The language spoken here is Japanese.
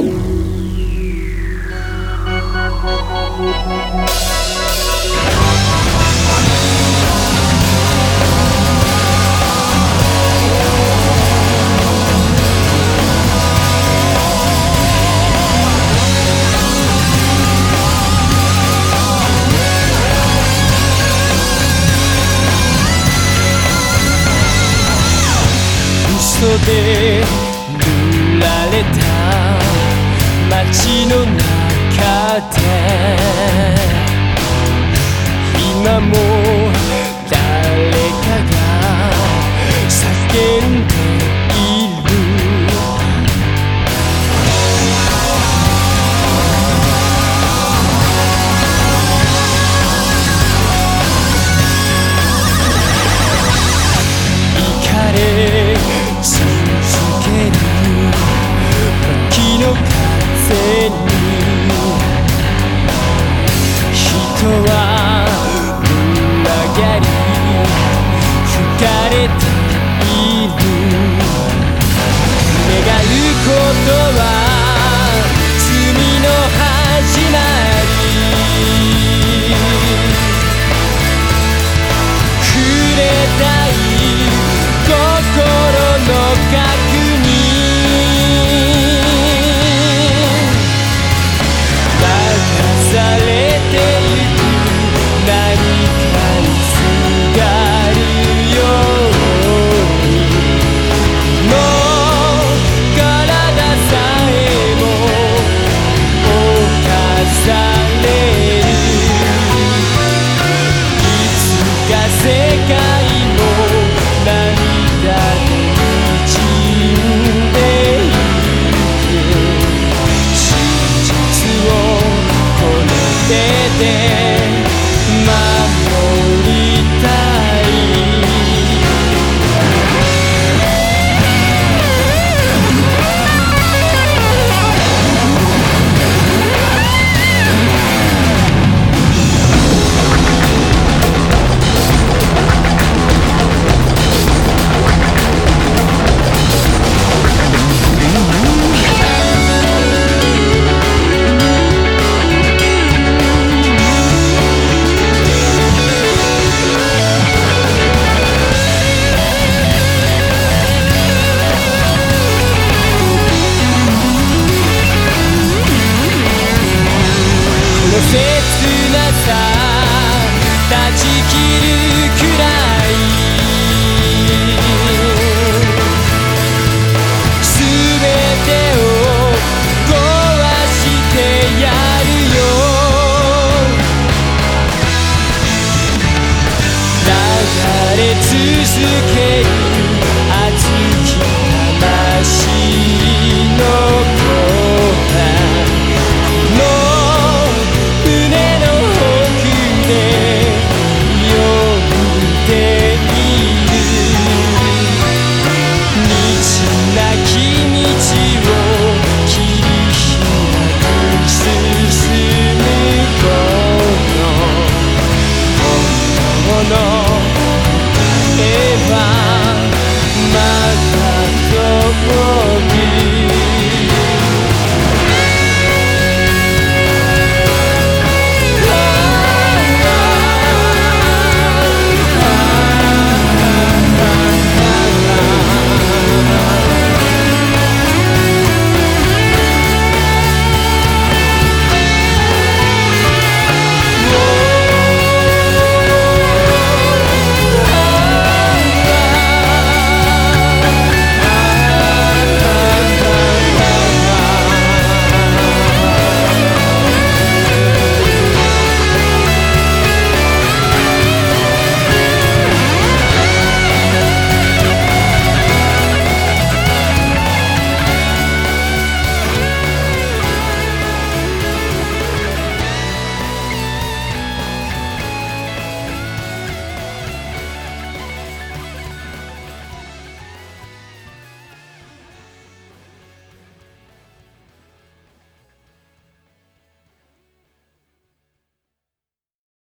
嘘で塗られた。街の中で。今も誰かが叫んでさ断ち切るくらい」「すべてを壊してやるよ」「流れ続けまた遠こ